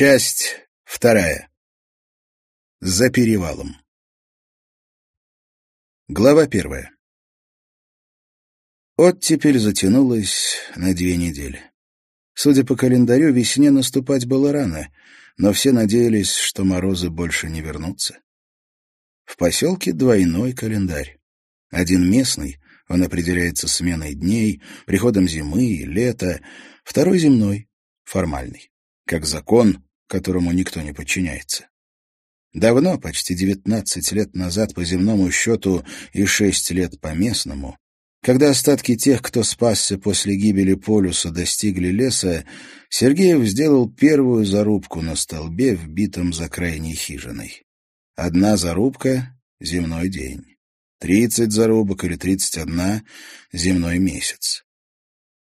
Часть вторая. За перевалом. Глава первая. Оттепель затянулась на две недели. Судя по календарю, весне наступать было рано, но все надеялись, что морозы больше не вернутся. В поселке двойной календарь. Один местный, он определяется сменой дней, приходом зимы и лета, второй земной, формальный, как закон, которому никто не подчиняется. Давно, почти девятнадцать лет назад по земному счету и шесть лет по местному, когда остатки тех, кто спасся после гибели полюса, достигли леса, Сергеев сделал первую зарубку на столбе, вбитом за крайней хижиной. Одна зарубка — земной день. Тридцать зарубок или тридцать одна — земной месяц.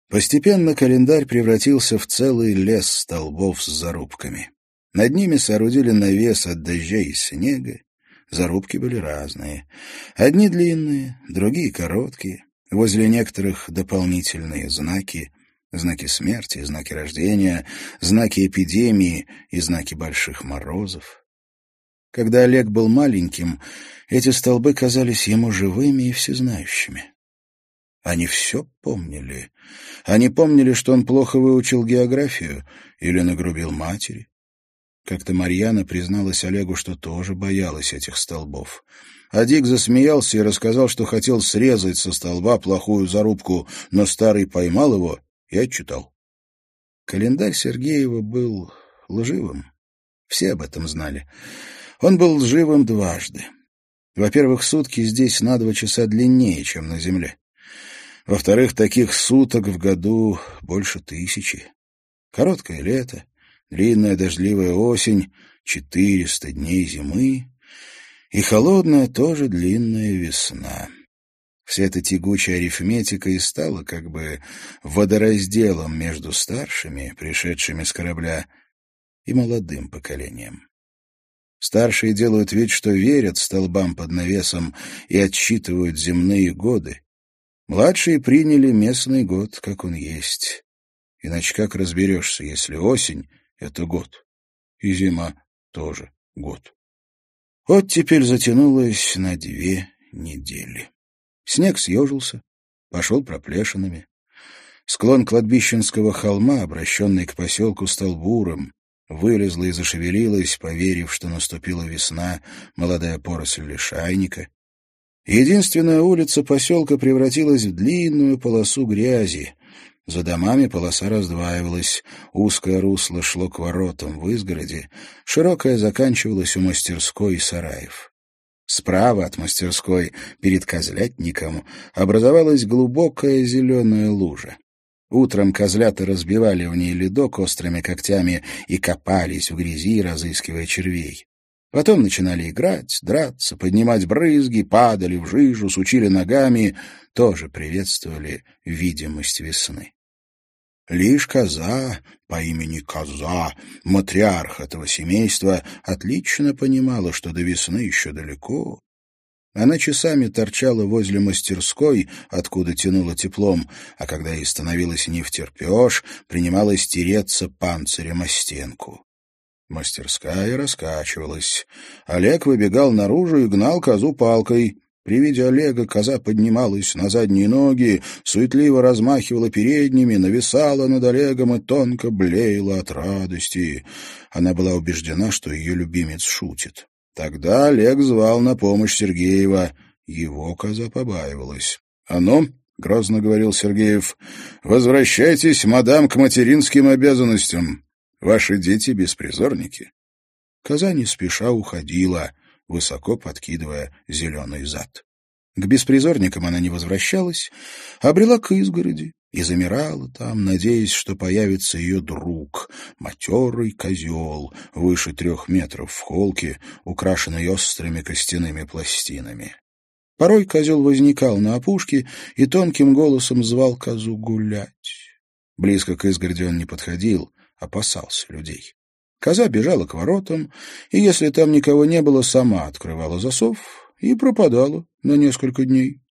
Постепенно календарь превратился в целый лес столбов с зарубками. Над ними соорудили навес от дождя и снега. Зарубки были разные. Одни длинные, другие короткие. Возле некоторых дополнительные знаки, знаки смерти, знаки рождения, знаки эпидемии и знаки больших морозов. Когда Олег был маленьким, эти столбы казались ему живыми и всезнающими. Они все помнили. Они помнили, что он плохо выучил географию или нагрубил матери. Как-то Марьяна призналась Олегу, что тоже боялась этих столбов. А Дик засмеялся и рассказал, что хотел срезать со столба плохую зарубку, но старый поймал его и отчитал. Календарь Сергеева был лживым. Все об этом знали. Он был лживым дважды. Во-первых, сутки здесь на два часа длиннее, чем на Земле. Во-вторых, таких суток в году больше тысячи. Короткое лето, длинная дождливая осень, четыреста дней зимы и холодная тоже длинная весна. Вся эта тягучая арифметика и стала как бы водоразделом между старшими, пришедшими с корабля, и молодым поколением. Старшие делают вид, что верят столбам под навесом и отсчитывают земные годы. Младшие приняли местный год, как он есть. Иначе как разберешься, если осень — это год, и зима тоже год. Вот теперь затянулось на две недели. Снег съежился, пошел проплешинами. Склон кладбищенского холма, обращенный к поселку, стал бурым, вылезла и зашевелилась, поверив, что наступила весна, молодая поросль лишайника. Единственная улица поселка превратилась в длинную полосу грязи. За домами полоса раздваивалась, узкое русло шло к воротам в изгороди, широкое заканчивалось у мастерской и сараев. Справа от мастерской, перед козлятником, образовалась глубокая зеленая лужа. Утром козлята разбивали в ней ледок острыми когтями и копались в грязи, разыскивая червей. Потом начинали играть, драться, поднимать брызги, падали в жижу, сучили ногами, тоже приветствовали видимость весны. Лишь коза по имени Коза, матриарх этого семейства, отлично понимала, что до весны еще далеко, она часами торчала возле мастерской, откуда тянуло теплом, а когда ей становилось не втерпешь, принималась тереться панцирем о стенку. Мастерская раскачивалась. Олег выбегал наружу и гнал козу палкой. При виде Олега коза поднималась на задние ноги, суетливо размахивала передними, нависала над Олегом и тонко блеяла от радости. Она была убеждена, что ее любимец шутит. Тогда Олег звал на помощь Сергеева. Его коза побаивалась. «А ну, — грозно говорил Сергеев, — возвращайтесь, мадам, к материнским обязанностям. Ваши дети — беспризорники». Коза не спеша уходила, высоко подкидывая зеленый зад. К беспризорникам она не возвращалась, а брела к изгороди и замирала там, надеясь, что появится ее друг, матерый козел, выше трех метров в холке, украшенный острыми костяными пластинами. Порой козел возникал на опушке и тонким голосом звал козу гулять. Близко к изгороди он не подходил, опасался людей. Коза бежала к воротам, и, если там никого не было, сама открывала засов и пропадала на несколько дней.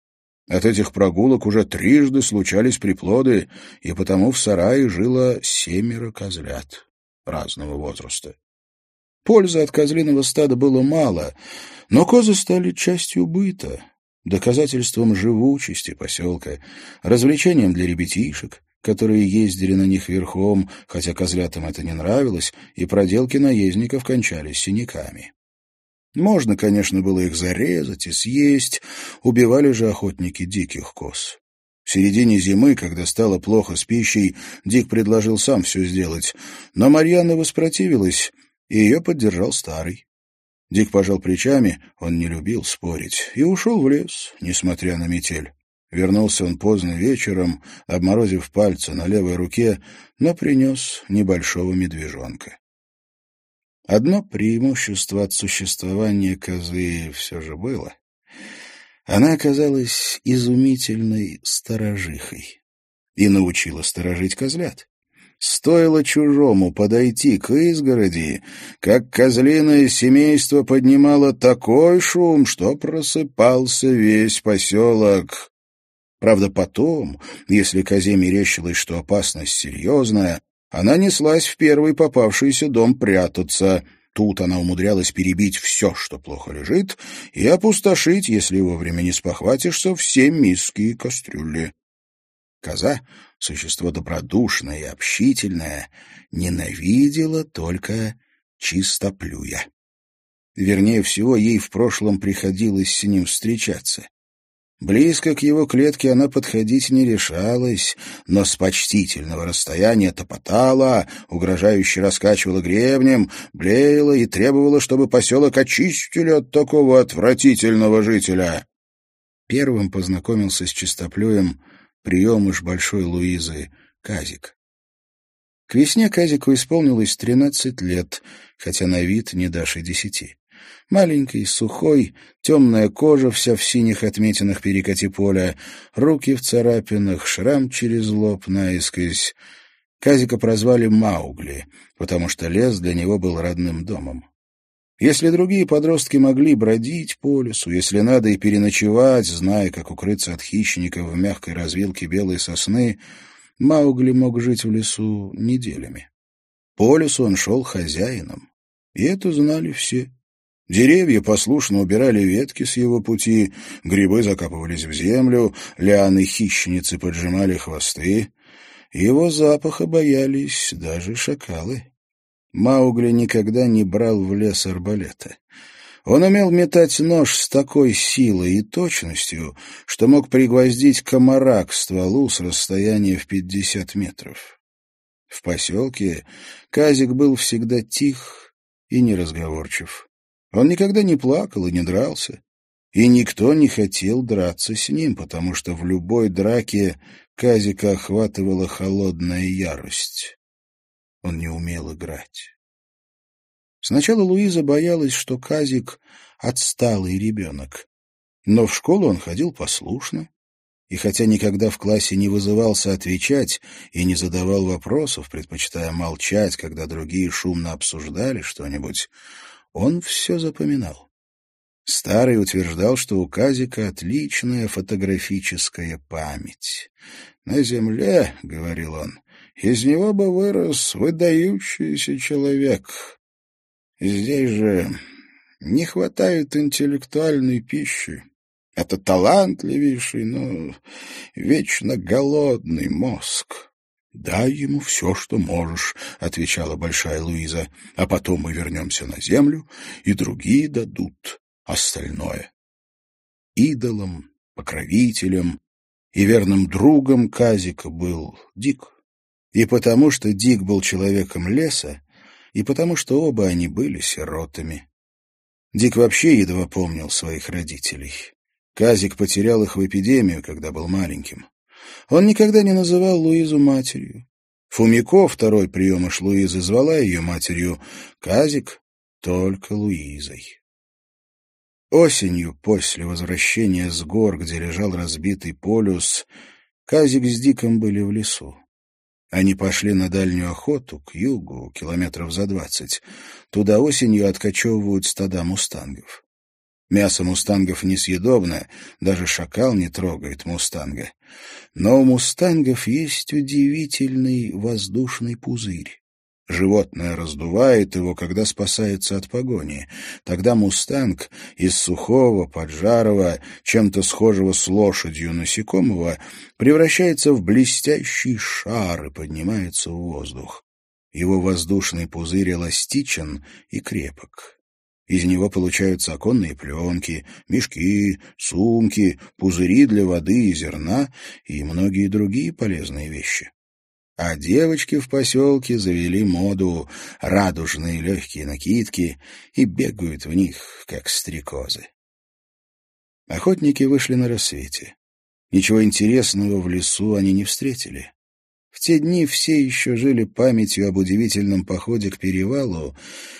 От этих прогулок уже трижды случались приплоды, и потому в сарае жило семеро козлят. разного возраста. Пользы от козлиного стада было мало, но козы стали частью быта, доказательством живучести поселка, развлечением для ребятишек, которые ездили на них верхом, хотя козлятам это не нравилось, и проделки наездников кончались синяками. Можно, конечно, было их зарезать и съесть, убивали же охотники диких коз. В середине зимы, когда стало плохо с пищей, Дик предложил сам все сделать, но Марьяна воспротивилась, и ее поддержал старый. Дик пожал плечами, он не любил спорить, и ушел в лес, несмотря на метель. Вернулся он поздно вечером, обморозив пальцы на левой руке, но принес небольшого медвежонка. Одно преимущество от существования козы все же было. Она оказалась изумительной сторожихой и научила сторожить козлят. Стоило чужому подойти к изгороди, как козлиное семейство поднимало такой шум, что просыпался весь поселок. Правда, потом, если козе мерещилось, что опасность серьезная, она неслась в первый попавшийся дом прятаться. Тут она умудрялась перебить все, что плохо лежит, и опустошить, если вовремя не спохватишься, все миски и кастрюли. Коза, существо добродушное и общительное, ненавидела только чистоплюя. Вернее всего, ей в прошлом приходилось с ним встречаться. Близко к его клетке она подходить не решалась, но с почтительного расстояния топотала, угрожающе раскачивала гребнем, блеяла и требовала, чтобы поселок очистили от такого отвратительного жителя. Первым познакомился с чистоплюем приемыш Большой Луизы Казик. К весне Казику исполнилось тринадцать лет, хотя на вид не дашь и десяти. Маленький, сухой, темная кожа, вся в синих отметинах перекати поля, руки в царапинах, шрам через лоб наискось. Казика прозвали Маугли, потому что лес для него был родным домом. Если другие подростки могли бродить по лесу, если надо и переночевать, зная, как укрыться от хищников в мягкой развилке белой сосны, Маугли мог жить в лесу неделями. По лесу он шел хозяином, и это знали все. Деревья послушно убирали ветки с его пути, грибы закапывались в землю, лианы-хищницы поджимали хвосты. Его запаха боялись даже шакалы. Маугли никогда не брал в лес арбалета. Он умел метать нож с такой силой и точностью, что мог пригвоздить комара к стволу с расстояния в пятьдесят метров. В поселке Казик был всегда тих и неразговорчив. Он никогда не плакал и не дрался. И никто не хотел драться с ним, потому что в любой драке Казика охватывала холодная ярость. Он не умел играть. Сначала Луиза боялась, что Казик — отсталый ребенок. Но в школу он ходил послушно, и хотя никогда в классе не вызывался отвечать и не задавал вопросов, предпочитая молчать, когда другие шумно обсуждали что-нибудь, он все запоминал. Старый утверждал, что у Казика отличная фотографическая память. «На земле, — говорил он, — из него бы вырос выдающийся человек. Здесь же не хватает интеллектуальной пищи. Это талантливейший, но вечно голодный мозг. «Дай ему все, что можешь», — отвечала Большая Луиза, «а потом мы вернемся на землю, и другие дадут остальное». Идолом, покровителем и верным другом Казика был Дик. И потому что Дик был человеком леса, и потому что оба они были сиротами. Дик вообще едва помнил своих родителей. Казик потерял их в эпидемию, когда был маленьким. Он никогда не называл Луизу матерью. Фумико, второй приемыш Луизы, звала ее матерью, Казик — только Луизой. Осенью, после возвращения с гор, где лежал разбитый полюс, Казик с Диком были в лесу. Они пошли на дальнюю охоту, к югу, километров за двадцать. Туда осенью откачевывают стада мустангов. Мясо мустангов несъедобно, даже шакал не трогает мустанга. Но у мустангов есть удивительный воздушный пузырь. Животное раздувает его, когда спасается от погони. Тогда мустанг из сухого, поджарого, чем-то схожего с лошадью насекомого превращается в блестящий шар и поднимается в воздух. Его воздушный пузырь эластичен и крепок. Из него получаются оконные пленки, мешки, сумки, пузыри для воды и зерна и многие другие полезные вещи. А девочки в поселке завели моду радужные легкие накидки и бегают в них, как стрекозы. Охотники вышли на рассвете. Ничего интересного в лесу они не встретили. Те дни все еще жили памятью об удивительном походе к перевалу,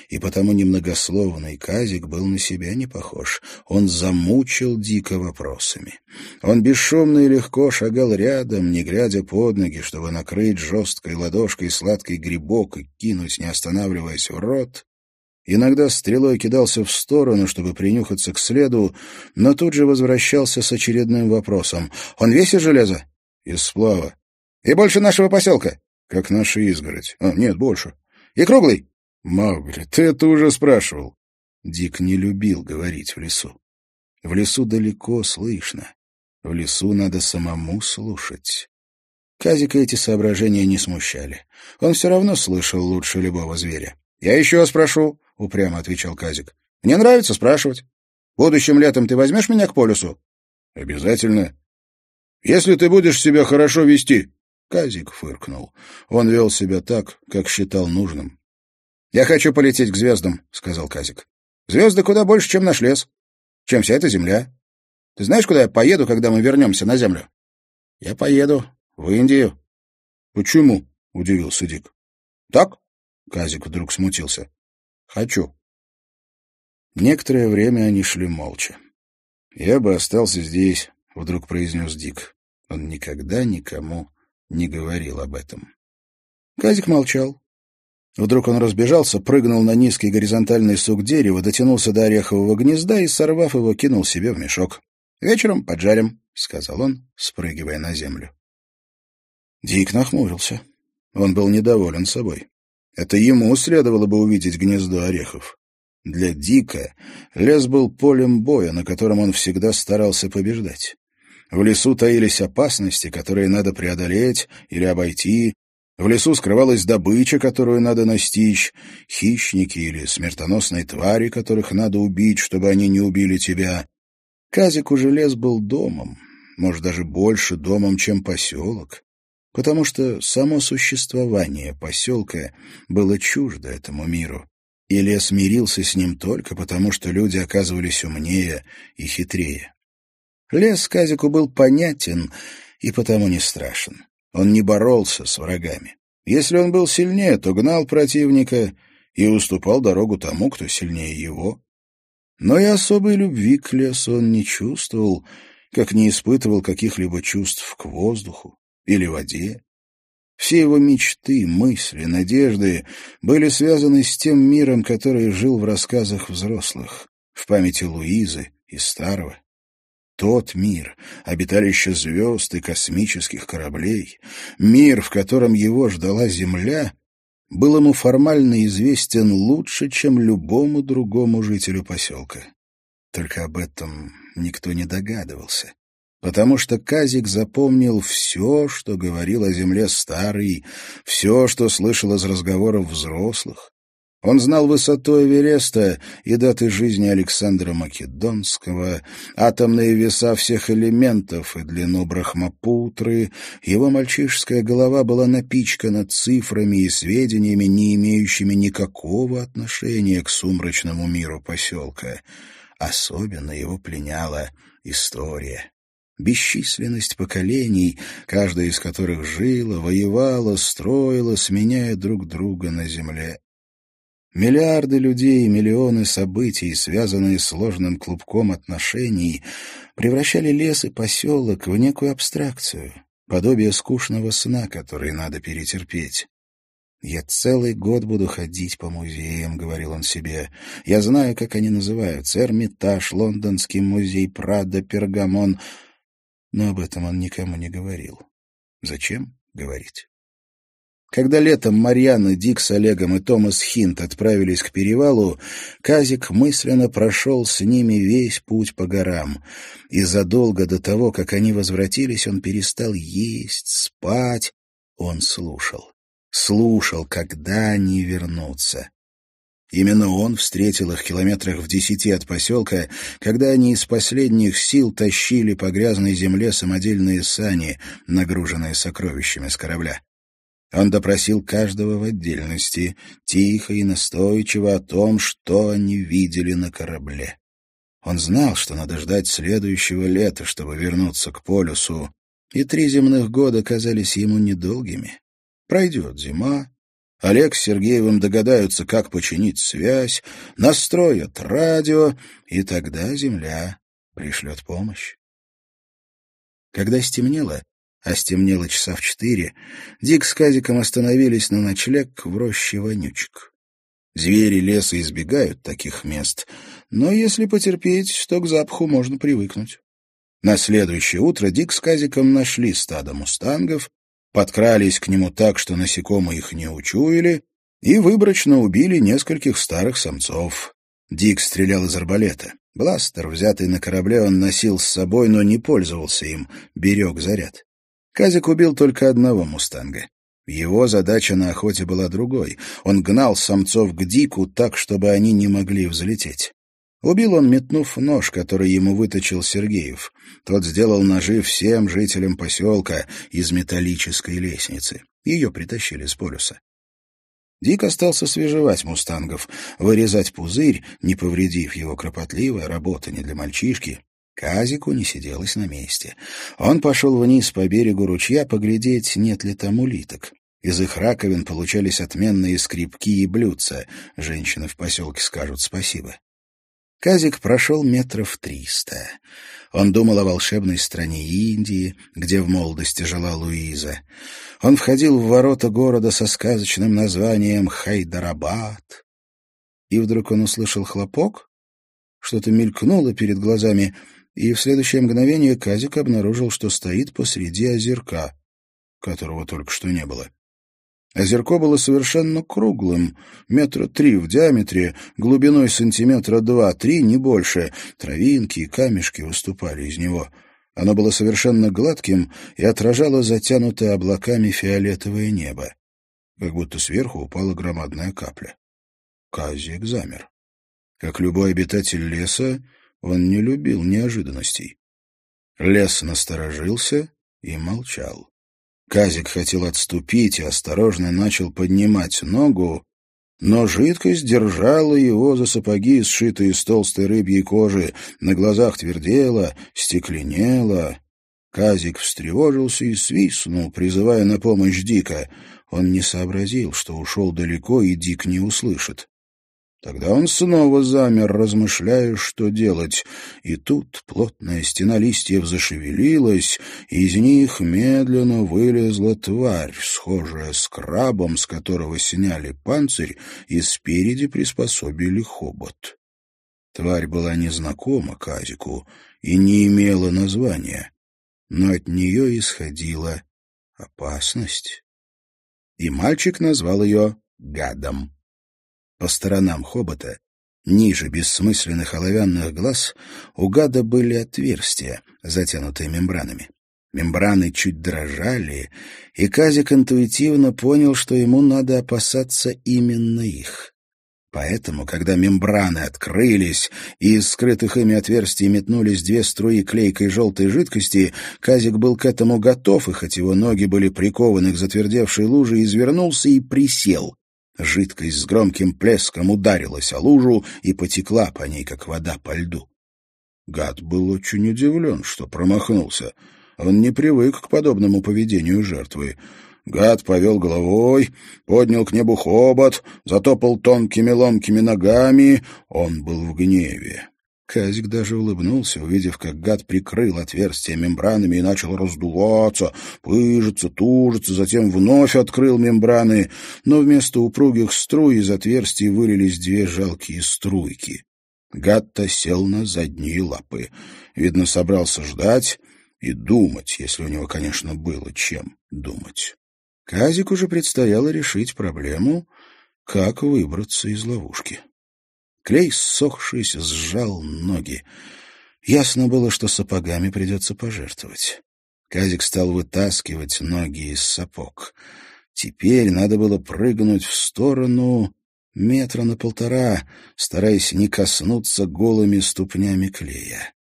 и потому немногословный Казик был на себя не похож. Он замучил дико вопросами. Он бесшумно и легко шагал рядом, не глядя под ноги, чтобы накрыть жесткой ладошкой сладкий грибок и кинуть, не останавливаясь в рот. Иногда стрелой кидался в сторону, чтобы принюхаться к следу, но тут же возвращался с очередным вопросом. «Он весь из железа?» «Из сплава». И больше нашего поселка. Как наша изгородь. А, нет, больше. И круглый. Маугли, ты это уже спрашивал. Дик не любил говорить в лесу. В лесу далеко слышно. В лесу надо самому слушать. Казика эти соображения не смущали. Он все равно слышал лучше любого зверя. — Я еще спрошу, — упрямо отвечал Казик. — Мне нравится спрашивать. Будущим летом ты возьмешь меня к полюсу? — Обязательно. Если ты будешь себя хорошо вести. Казик фыркнул. Он вел себя так, как считал нужным. — Я хочу полететь к звездам, — сказал Казик. — Звезды куда больше, чем наш лес, чем вся эта земля. Ты знаешь, куда я поеду, когда мы вернемся на землю? — Я поеду в Индию. — Почему? — удивился Дик. — Так? — Казик вдруг смутился. — Хочу. Некоторое время они шли молча. — Я бы остался здесь, — вдруг произнес Дик. Он никогда никому не говорил об этом. Казик молчал. Вдруг он разбежался, прыгнул на низкий горизонтальный сук дерева, дотянулся до орехового гнезда и, сорвав его, кинул себе в мешок. «Вечером поджарим», — сказал он, спрыгивая на землю. Дик нахмурился. Он был недоволен собой. Это ему следовало бы увидеть гнездо орехов. Для Дика лес был полем боя, на котором он всегда старался побеждать. В лесу таились опасности, которые надо преодолеть или обойти. В лесу скрывалась добыча, которую надо настичь, хищники или смертоносные твари, которых надо убить, чтобы они не убили тебя. Казик уже лес был домом, может, даже больше домом, чем поселок, потому что само существование поселка было чуждо этому миру, и лес мирился с ним только потому, что люди оказывались умнее и хитрее. Лес Казику был понятен и потому не страшен. Он не боролся с врагами. Если он был сильнее, то гнал противника и уступал дорогу тому, кто сильнее его. Но и особой любви к лесу он не чувствовал, как не испытывал каких-либо чувств к воздуху или воде. Все его мечты, мысли, надежды были связаны с тем миром, который жил в рассказах взрослых, в памяти Луизы и Старого. Тот мир, обиталище звезд и космических кораблей, мир, в котором его ждала Земля, был ему формально известен лучше, чем любому другому жителю поселка. Только об этом никто не догадывался, потому что Казик запомнил все, что говорил о Земле старый, все, что слышал из разговоров взрослых, он знал высоту Эвереста и даты жизни Александра Македонского, атомные веса всех элементов и длину Брахмапутры. Его мальчишеская голова была напичкана цифрами и сведениями, не имеющими никакого отношения к сумрачному миру поселка. Особенно его пленяла история. Бесчисленность поколений, каждая из которых жила, воевала, строила, сменяя друг друга на земле. Миллиарды людей и миллионы событий, связанные сложным клубком отношений, превращали лес и поселок в некую абстракцию, подобие скучного сна, который надо перетерпеть. «Я целый год буду ходить по музеям», — говорил он себе. «Я знаю, как они называются. Эрмитаж, Лондонский музей, Прада, Пергамон». Но об этом он никому не говорил. Зачем говорить? Когда летом Марьяна, Дик с Олегом и Томас Хинт отправились к перевалу, Казик мысленно прошел с ними весь путь по горам. И задолго до того, как они возвратились, он перестал есть, спать. Он слушал. Слушал, когда они вернутся. Именно он встретил их километрах в десяти от поселка, когда они из последних сил тащили по грязной земле самодельные сани, нагруженные сокровищами с корабля. Он допросил каждого в отдельности, тихо и настойчиво о том, что они видели на корабле. Он знал, что надо ждать следующего лета, чтобы вернуться к полюсу, и три земных года казались ему недолгими. Пройдет зима, Олег с Сергеевым догадаются, как починить связь, настроят радио, и тогда Земля пришлет помощь. Когда стемнело, а стемнело часа в четыре, Дик с Казиком остановились на ночлег в роще вонючек. Звери леса избегают таких мест, но если потерпеть, то к запаху можно привыкнуть. На следующее утро Дик с Казиком нашли стадо мустангов, подкрались к нему так, что насекомые их не учуяли, и выборочно убили нескольких старых самцов. Дик стрелял из арбалета. Бластер, взятый на корабле, он носил с собой, но не пользовался им, берег заряд. Казик убил только одного мустанга. Его задача на охоте была другой. Он гнал самцов к Дику так, чтобы они не могли взлететь. Убил он, метнув нож, который ему выточил Сергеев. Тот сделал ножи всем жителям поселка из металлической лестницы. Ее притащили с полюса. Дик остался свежевать мустангов, вырезать пузырь, не повредив его кропотливая работа не для мальчишки, Казику не сиделось на месте. Он пошел вниз по берегу ручья поглядеть, нет ли там улиток. Из их раковин получались отменные скрипки и блюдца. Женщины в поселке скажут спасибо. Казик прошел метров триста. Он думал о волшебной стране Индии, где в молодости жила Луиза. Он входил в ворота города со сказочным названием Хайдарабад. И вдруг он услышал хлопок, что-то мелькнуло перед глазами — и в следующее мгновение Казик обнаружил, что стоит посреди озерка, которого только что не было. Озерко было совершенно круглым, метра три в диаметре, глубиной сантиметра два-три, не больше. Травинки и камешки выступали из него. Оно было совершенно гладким и отражало затянутое облаками фиолетовое небо. Как будто сверху упала громадная капля. Казик замер. Как любой обитатель леса, он не любил неожиданностей. Лес насторожился и молчал. Казик хотел отступить и осторожно начал поднимать ногу, но жидкость держала его за сапоги, сшитые из толстой рыбьей кожи, на глазах твердела, стекленела. Казик встревожился и свистнул, призывая на помощь Дика. Он не сообразил, что ушел далеко, и Дик не услышит. Тогда он снова замер, размышляя, что делать. И тут плотная стена листьев зашевелилась, и из них медленно вылезла тварь, схожая с крабом, с которого сняли панцирь и спереди приспособили хобот. Тварь была незнакома Казику и не имела названия, но от нее исходила опасность. И мальчик назвал ее гадом. По сторонам хобота, ниже бессмысленных оловянных глаз, у гада были отверстия, затянутые мембранами. Мембраны чуть дрожали, и Казик интуитивно понял, что ему надо опасаться именно их. Поэтому, когда мембраны открылись, и из скрытых ими отверстий метнулись две струи клейкой желтой жидкости, Казик был к этому готов, и хоть его ноги были прикованы к затвердевшей луже, извернулся и присел, Жидкость с громким плеском ударилась о лужу и потекла по ней, как вода по льду. Гад был очень удивлен, что промахнулся. Он не привык к подобному поведению жертвы. Гад повел головой, поднял к небу хобот, затопал тонкими ломкими ногами. Он был в гневе. Казик даже улыбнулся, увидев, как гад прикрыл отверстие мембранами и начал раздуваться, пыжиться, тужиться, затем вновь открыл мембраны, но вместо упругих струй из отверстий вылились две жалкие струйки. Гад-то сел на задние лапы. Видно, собрался ждать и думать, если у него, конечно, было чем думать. Казик уже предстояло решить проблему, как выбраться из ловушки. Клей, ссохшись, сжал ноги. Ясно было, что сапогами придется пожертвовать. Казик стал вытаскивать ноги из сапог. Теперь надо было прыгнуть в сторону метра на полтора, стараясь не коснуться голыми ступнями клея.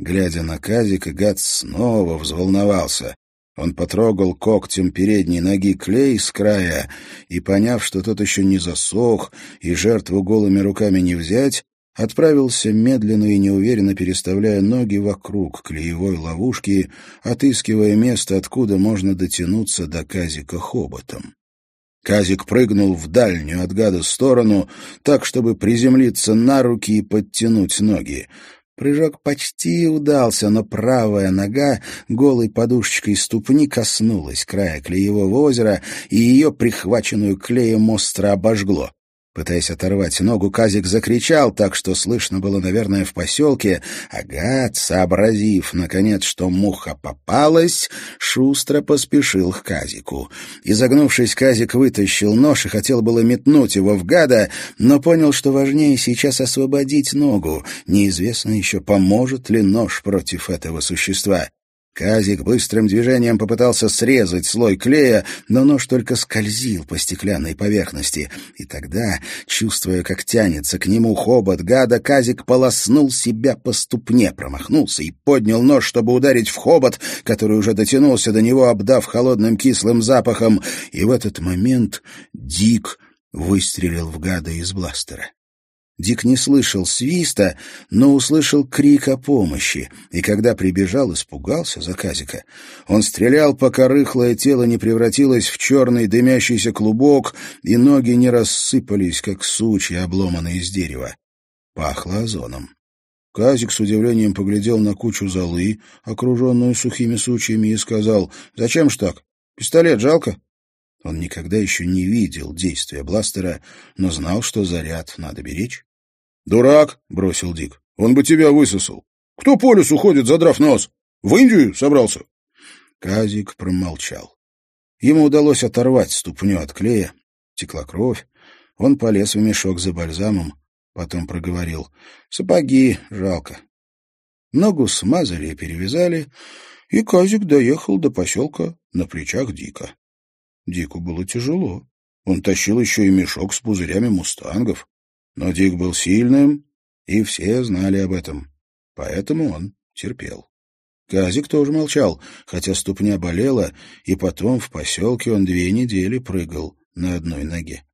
Глядя на Казика, гад снова взволновался. Он потрогал когтем передней ноги клей с края и, поняв, что тот еще не засох и жертву голыми руками не взять, отправился медленно и неуверенно переставляя ноги вокруг клеевой ловушки, отыскивая место, откуда можно дотянуться до Казика хоботом. Казик прыгнул в дальнюю от гада сторону, так, чтобы приземлиться на руки и подтянуть ноги. Прыжок почти удался, но правая нога голой подушечкой ступни коснулась края клеевого озера, и ее прихваченную клеем остро обожгло. Пытаясь оторвать ногу, Казик закричал так, что слышно было, наверное, в поселке. Агат, сообразив, наконец, что муха попалась, шустро поспешил к Казику. Изогнувшись, Казик вытащил нож и хотел было метнуть его в гада, но понял, что важнее сейчас освободить ногу. Неизвестно еще, поможет ли нож против этого существа. Казик быстрым движением попытался срезать слой клея, но нож только скользил по стеклянной поверхности. И тогда, чувствуя, как тянется к нему хобот гада, Казик полоснул себя по ступне, промахнулся и поднял нож, чтобы ударить в хобот, который уже дотянулся до него, обдав холодным кислым запахом. И в этот момент Дик выстрелил в гада из бластера. Дик не слышал свиста, но услышал крик о помощи, и когда прибежал, испугался заказика. Он стрелял, пока рыхлое тело не превратилось в черный дымящийся клубок, и ноги не рассыпались, как сучья, обломанные из дерева. Пахло озоном. Казик с удивлением поглядел на кучу золы, окруженную сухими сучьями, и сказал, «Зачем ж так? Пистолет жалко?» Он никогда еще не видел действия бластера, но знал, что заряд надо беречь. «Дурак!» — бросил Дик. «Он бы тебя высосал. Кто по лесу ходит, задрав нос? В Индию собрался?» Казик промолчал. Ему удалось оторвать ступню от клея. Текла кровь. Он полез в мешок за бальзамом, потом проговорил. «Сапоги жалко». Ногу смазали и перевязали, и Казик доехал до поселка на плечах Дика. Дику было тяжело. Он тащил еще и мешок с пузырями мустангов. Но Дик был сильным, и все знали об этом. Поэтому он терпел. Казик тоже молчал, хотя ступня болела, и потом в поселке он две недели прыгал на одной ноге.